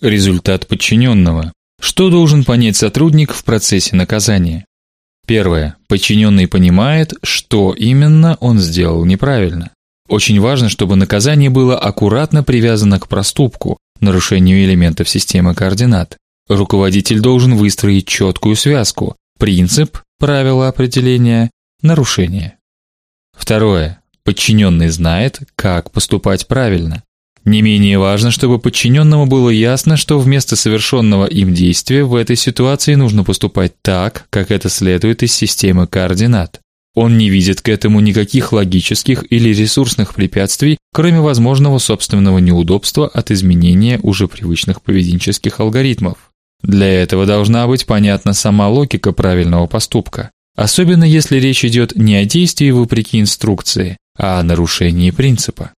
Результат подчиненного. Что должен понять сотрудник в процессе наказания? Первое. Подчиненный понимает, что именно он сделал неправильно. Очень важно, чтобы наказание было аккуратно привязано к проступку, нарушению элементов системы координат. Руководитель должен выстроить четкую связку: принцип, правила определения, нарушение. Второе. Подчиненный знает, как поступать правильно. Не менее важно, чтобы подчиненному было ясно, что вместо совершенного им действия в этой ситуации нужно поступать так, как это следует из системы координат. Он не видит к этому никаких логических или ресурсных препятствий, кроме возможного собственного неудобства от изменения уже привычных поведенческих алгоритмов. Для этого должна быть понятна сама логика правильного поступка, особенно если речь идет не о действии вопреки инструкции, а о нарушении принципа.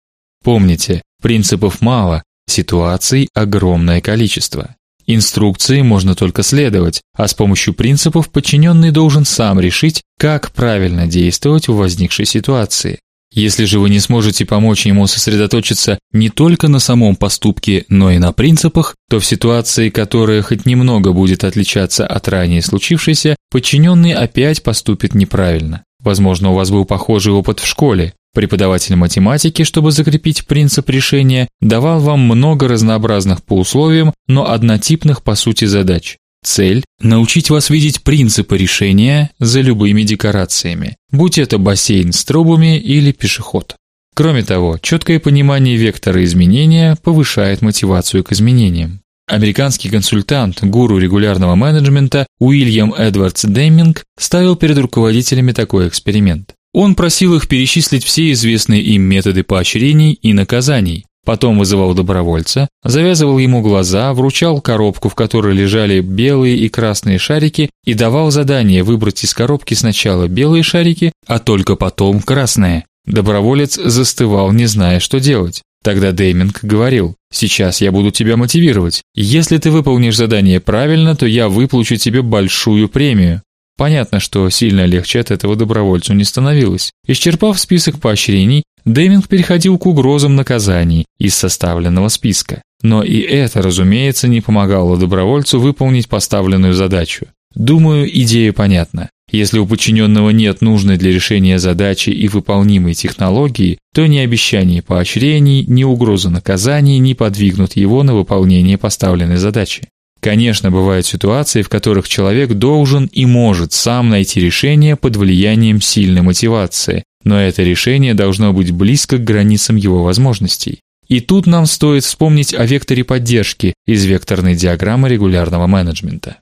Помните, принципов мало, ситуаций огромное количество. Инструкции можно только следовать, а с помощью принципов подчиненный должен сам решить, как правильно действовать в возникшей ситуации. Если же вы не сможете помочь ему сосредоточиться не только на самом поступке, но и на принципах, то в ситуации, которая хоть немного будет отличаться от ранее случившейся, подчиненный опять поступит неправильно. Возможно, у вас был похожий опыт в школе. Преподаватель математики, чтобы закрепить принцип решения, давал вам много разнообразных по условиям, но однотипных по сути задач. Цель научить вас видеть принципы решения за любыми декорациями, будь это бассейн с трубами или пешеход. Кроме того, четкое понимание вектора изменения повышает мотивацию к изменениям. Американский консультант, гуру регулярного менеджмента Уильям Эдвардс Деминг ставил перед руководителями такой эксперимент. Он просил их перечислить все известные им методы поощрений и наказаний. Потом вызывал добровольца, завязывал ему глаза, вручал коробку, в которой лежали белые и красные шарики, и давал задание выбрать из коробки сначала белые шарики, а только потом красные. Доброволец застывал, не зная, что делать. Тогда Дейминг говорил: "Сейчас я буду тебя мотивировать. Если ты выполнишь задание правильно, то я выплачу тебе большую премию". Понятно, что сильно легче от этого добровольцу не становилось. Исчерпав список поощрений, Деминг переходил к угрозам наказаний из составленного списка. Но и это, разумеется, не помогало добровольцу выполнить поставленную задачу. Думаю, идея понятна. Если у подчиненного нет нужной для решения задачи и выполнимой технологии, то ни обещание поощрений, ни угроза наказаний не подвигнут его на выполнение поставленной задачи. Конечно, бывают ситуации, в которых человек должен и может сам найти решение под влиянием сильной мотивации, но это решение должно быть близко к границам его возможностей. И тут нам стоит вспомнить о векторе поддержки из векторной диаграммы регулярного менеджмента.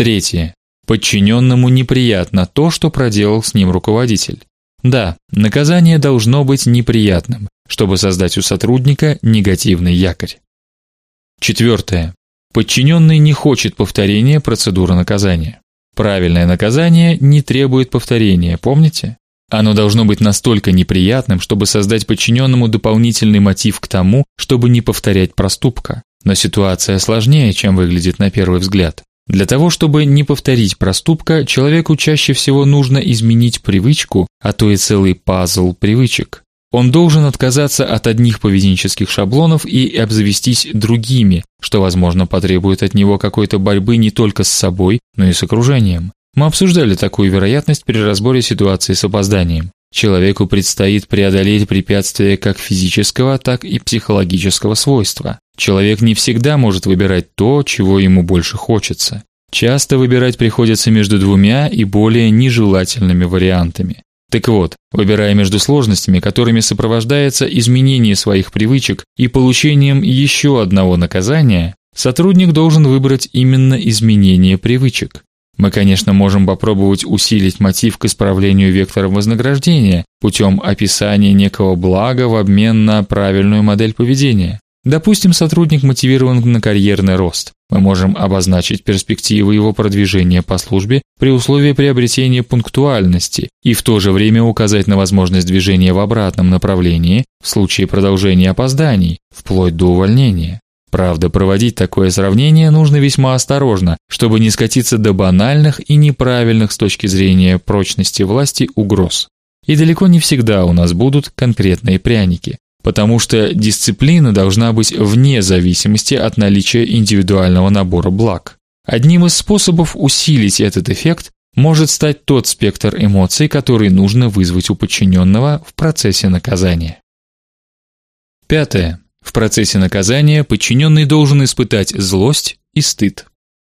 Третье. Подчиненному неприятно то, что проделал с ним руководитель. Да, наказание должно быть неприятным, чтобы создать у сотрудника негативный якорь. Четвертое. Подчиненный не хочет повторения процедуры наказания. Правильное наказание не требует повторения, помните? Оно должно быть настолько неприятным, чтобы создать подчиненному дополнительный мотив к тому, чтобы не повторять проступка. Но ситуация сложнее, чем выглядит на первый взгляд. Для того, чтобы не повторить проступка, человеку чаще всего нужно изменить привычку, а то и целый пазл привычек. Он должен отказаться от одних поведенческих шаблонов и обзавестись другими, что, возможно, потребует от него какой-то борьбы не только с собой, но и с окружением. Мы обсуждали такую вероятность при разборе ситуации с опозданием. Человеку предстоит преодолеть препятствия как физического, так и психологического свойства. Человек не всегда может выбирать то, чего ему больше хочется. Часто выбирать приходится между двумя и более нежелательными вариантами. Так вот, выбирая между сложностями, которыми сопровождается изменение своих привычек и получением еще одного наказания, сотрудник должен выбрать именно изменение привычек. Мы, конечно, можем попробовать усилить мотив к исправлению вектора вознаграждения путем описания некого блага в обмен на правильную модель поведения. Допустим, сотрудник мотивирован на карьерный рост. Мы можем обозначить перспективы его продвижения по службе при условии приобретения пунктуальности и в то же время указать на возможность движения в обратном направлении в случае продолжения опозданий, вплоть до увольнения. Правда, проводить такое сравнение нужно весьма осторожно, чтобы не скатиться до банальных и неправильных с точки зрения прочности власти угроз. И далеко не всегда у нас будут конкретные пряники. Потому что дисциплина должна быть вне зависимости от наличия индивидуального набора благ. Одним из способов усилить этот эффект может стать тот спектр эмоций, который нужно вызвать у подчиненного в процессе наказания. Пятое. В процессе наказания подчиненный должен испытать злость и стыд.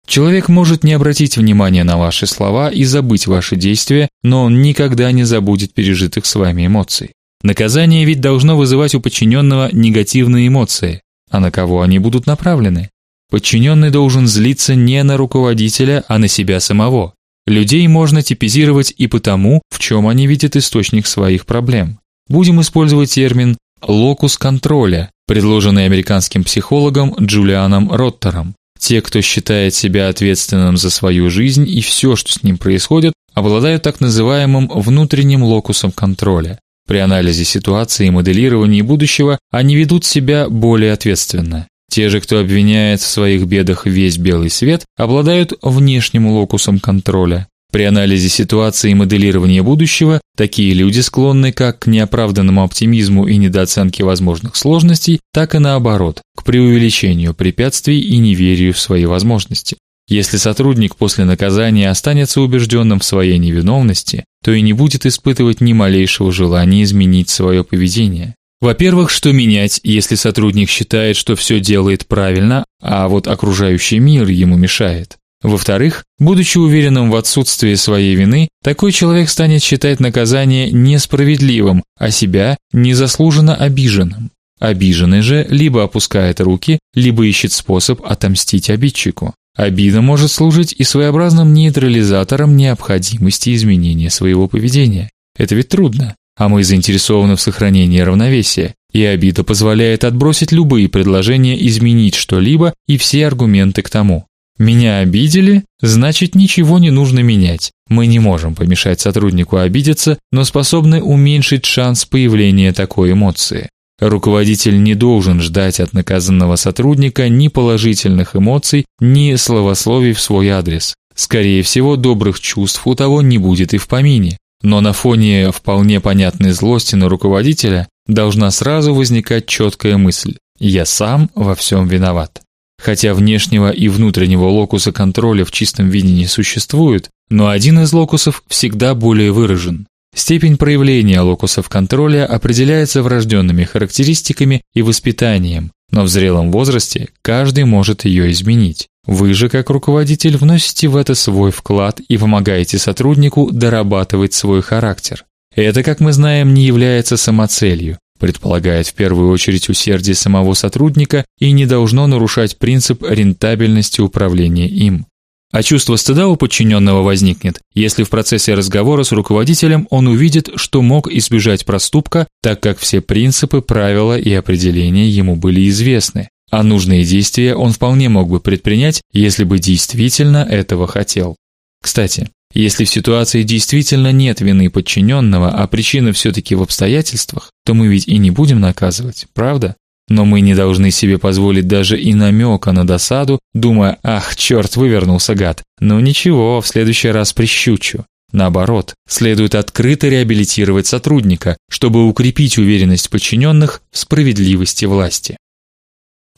Человек может не обратить внимания на ваши слова и забыть ваши действия, но он никогда не забудет пережитых с вами эмоций. Наказание ведь должно вызывать у подчиненного негативные эмоции, а на кого они будут направлены? Подчиненный должен злиться не на руководителя, а на себя самого. Людей можно типизировать и по тому, в чем они видят источник своих проблем. Будем использовать термин локус контроля, предложенный американским психологом Джулианом Роттером. Те, кто считает себя ответственным за свою жизнь и все, что с ним происходит, обладают так называемым внутренним локусом контроля. При анализе ситуации и моделировании будущего они ведут себя более ответственно. Те же, кто обвиняет в своих бедах весь белый свет, обладают внешним локусом контроля. При анализе ситуации и моделировании будущего такие люди склонны как к неоправданному оптимизму и недооценке возможных сложностей, так и наоборот, к преувеличению препятствий и неверию в свои возможности. Если сотрудник после наказания останется убежденным в своей невиновности, то и не будет испытывать ни малейшего желания изменить свое поведение. Во-первых, что менять, если сотрудник считает, что все делает правильно, а вот окружающий мир ему мешает? Во-вторых, будучи уверенным в отсутствии своей вины, такой человек станет считать наказание несправедливым, а себя незаслуженно обиженным. Обиженный же либо опускает руки, либо ищет способ отомстить обидчику. Обида может служить и своеобразным нейтрализатором необходимости изменения своего поведения. Это ведь трудно, а мы заинтересованы в сохранении равновесия, и обида позволяет отбросить любые предложения изменить что-либо и все аргументы к тому. Меня обидели, значит, ничего не нужно менять. Мы не можем помешать сотруднику обидеться, но способны уменьшить шанс появления такой эмоции. Руководитель не должен ждать от наказанного сотрудника ни положительных эмоций, ни словословий в свой адрес. Скорее всего, добрых чувств у того не будет и в помине. Но на фоне вполне понятной злости на руководителя должна сразу возникать четкая мысль: я сам во всем виноват. Хотя внешнего и внутреннего локуса контроля в чистом виде не существует, но один из локусов всегда более выражен. Степень проявления локусов контроля определяется врожденными характеристиками и воспитанием, но в зрелом возрасте каждый может ее изменить. Вы же, как руководитель, вносите в это свой вклад и помогаете сотруднику дорабатывать свой характер. Это, как мы знаем, не является самоцелью, предполагает в первую очередь усердие самого сотрудника и не должно нарушать принцип рентабельности управления им. А чувство стыда у подчиненного возникнет, если в процессе разговора с руководителем он увидит, что мог избежать проступка, так как все принципы, правила и определения ему были известны, а нужные действия он вполне мог бы предпринять, если бы действительно этого хотел. Кстати, если в ситуации действительно нет вины подчиненного, а причина все таки в обстоятельствах, то мы ведь и не будем наказывать, правда? Но мы не должны себе позволить даже и намека на досаду, думая: "Ах, черт, вывернулся гад". Ну ничего, в следующий раз прищучу. Наоборот, следует открыто реабилитировать сотрудника, чтобы укрепить уверенность подчиненных в справедливости власти.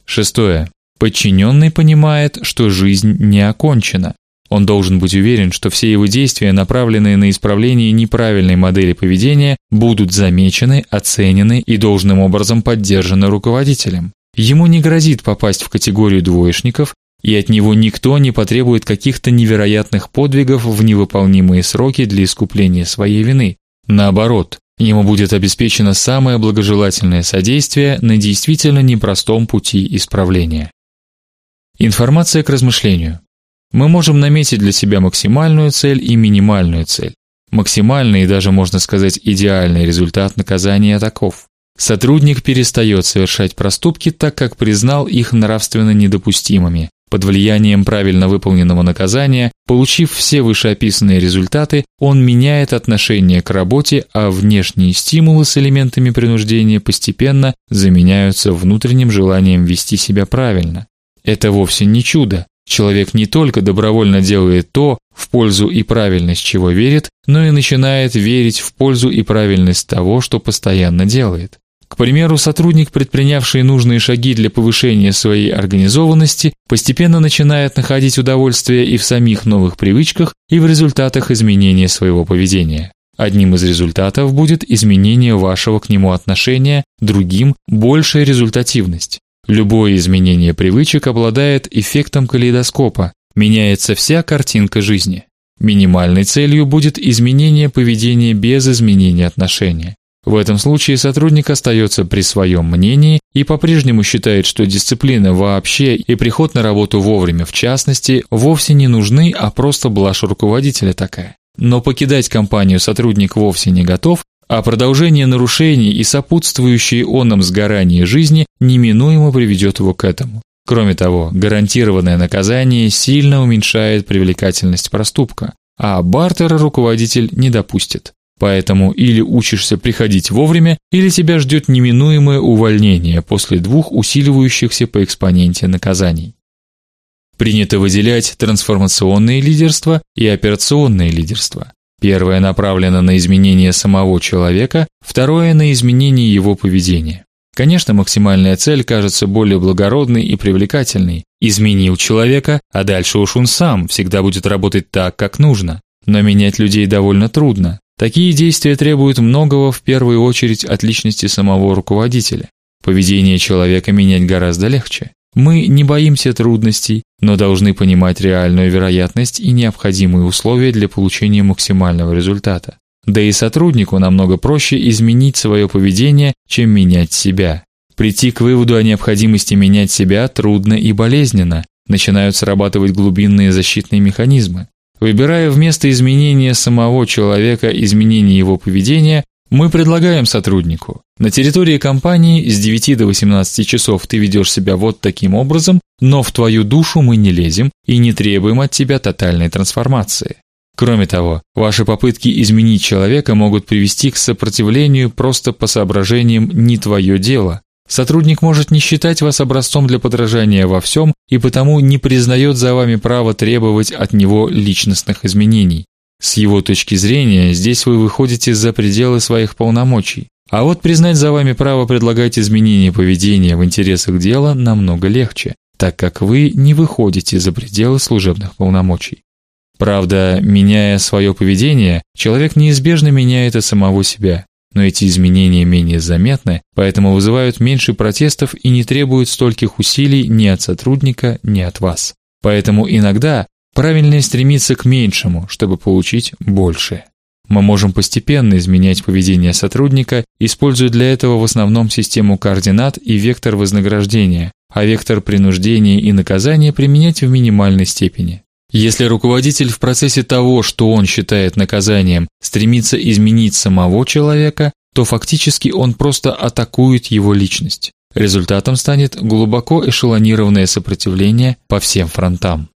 Шестое. Подчиненный понимает, что жизнь не окончена. Он должен быть уверен, что все его действия, направленные на исправление неправильной модели поведения, будут замечены, оценены и должным образом поддержаны руководителем. Ему не грозит попасть в категорию двоечников, и от него никто не потребует каких-то невероятных подвигов в невыполнимые сроки для искупления своей вины. Наоборот, ему будет обеспечено самое благожелательное содействие на действительно непростом пути исправления. Информация к размышлению. Мы можем наметить для себя максимальную цель и минимальную цель. Максимальный и даже можно сказать идеальный результат наказания таков: сотрудник перестает совершать проступки, так как признал их нравственно недопустимыми. Под влиянием правильно выполненного наказания, получив все вышеописанные результаты, он меняет отношение к работе, а внешние стимулы с элементами принуждения постепенно заменяются внутренним желанием вести себя правильно. Это вовсе не чудо. Человек не только добровольно делает то, в пользу и правильность чего верит, но и начинает верить в пользу и правильность того, что постоянно делает. К примеру, сотрудник, предпринявший нужные шаги для повышения своей организованности, постепенно начинает находить удовольствие и в самих новых привычках, и в результатах изменения своего поведения. Одним из результатов будет изменение вашего к нему отношения, другим большая результативность. Любое изменение привычек обладает эффектом калейдоскопа, меняется вся картинка жизни. Минимальной целью будет изменение поведения без изменения отношения. В этом случае сотрудник остается при своем мнении и по-прежнему считает, что дисциплина вообще и приход на работу вовремя в частности вовсе не нужны, а просто блажь руководителя такая. Но покидать компанию сотрудник вовсе не готов, а продолжение нарушений и сопутствующие онным сгорание жизни неминуемо приведет его к этому. Кроме того, гарантированное наказание сильно уменьшает привлекательность проступка, а бартера руководитель не допустит. Поэтому или учишься приходить вовремя, или тебя ждет неминуемое увольнение после двух усиливающихся по экспоненте наказаний. Принято выделять трансформационное лидерство и операционное лидерство. Первое направлено на изменение самого человека, второе на изменение его поведения. Конечно, максимальная цель кажется более благородной и привлекательной. Изменил человека, а дальше уж он сам всегда будет работать так, как нужно. Но менять людей довольно трудно. Такие действия требуют многого в первую очередь от личности самого руководителя. Поведение человека менять гораздо легче. Мы не боимся трудностей, но должны понимать реальную вероятность и необходимые условия для получения максимального результата. Да и сотруднику намного проще изменить свое поведение, чем менять себя. Прийти к выводу о необходимости менять себя трудно и болезненно. Начинают срабатывать глубинные защитные механизмы. Выбирая вместо изменения самого человека изменение его поведения, мы предлагаем сотруднику: на территории компании с 9 до 18 часов ты ведешь себя вот таким образом, но в твою душу мы не лезем и не требуем от тебя тотальной трансформации. Кроме того, ваши попытки изменить человека могут привести к сопротивлению просто по соображениям не твое дело. Сотрудник может не считать вас образцом для подражания во всем и потому не признает за вами право требовать от него личностных изменений. С его точки зрения, здесь вы выходите за пределы своих полномочий. А вот признать за вами право предлагать изменения поведения в интересах дела намного легче, так как вы не выходите за пределы служебных полномочий. Правда, меняя свое поведение, человек неизбежно меняет и самого себя но эти изменения менее заметны, поэтому вызывают меньше протестов и не требуют стольких усилий ни от сотрудника, ни от вас. Поэтому иногда правильнее стремиться к меньшему, чтобы получить большее. Мы можем постепенно изменять поведение сотрудника, используя для этого в основном систему координат и вектор вознаграждения, а вектор принуждения и наказания применять в минимальной степени. Если руководитель в процессе того, что он считает наказанием, стремится изменить самого человека, то фактически он просто атакует его личность. Результатом станет глубоко эшелонированное сопротивление по всем фронтам.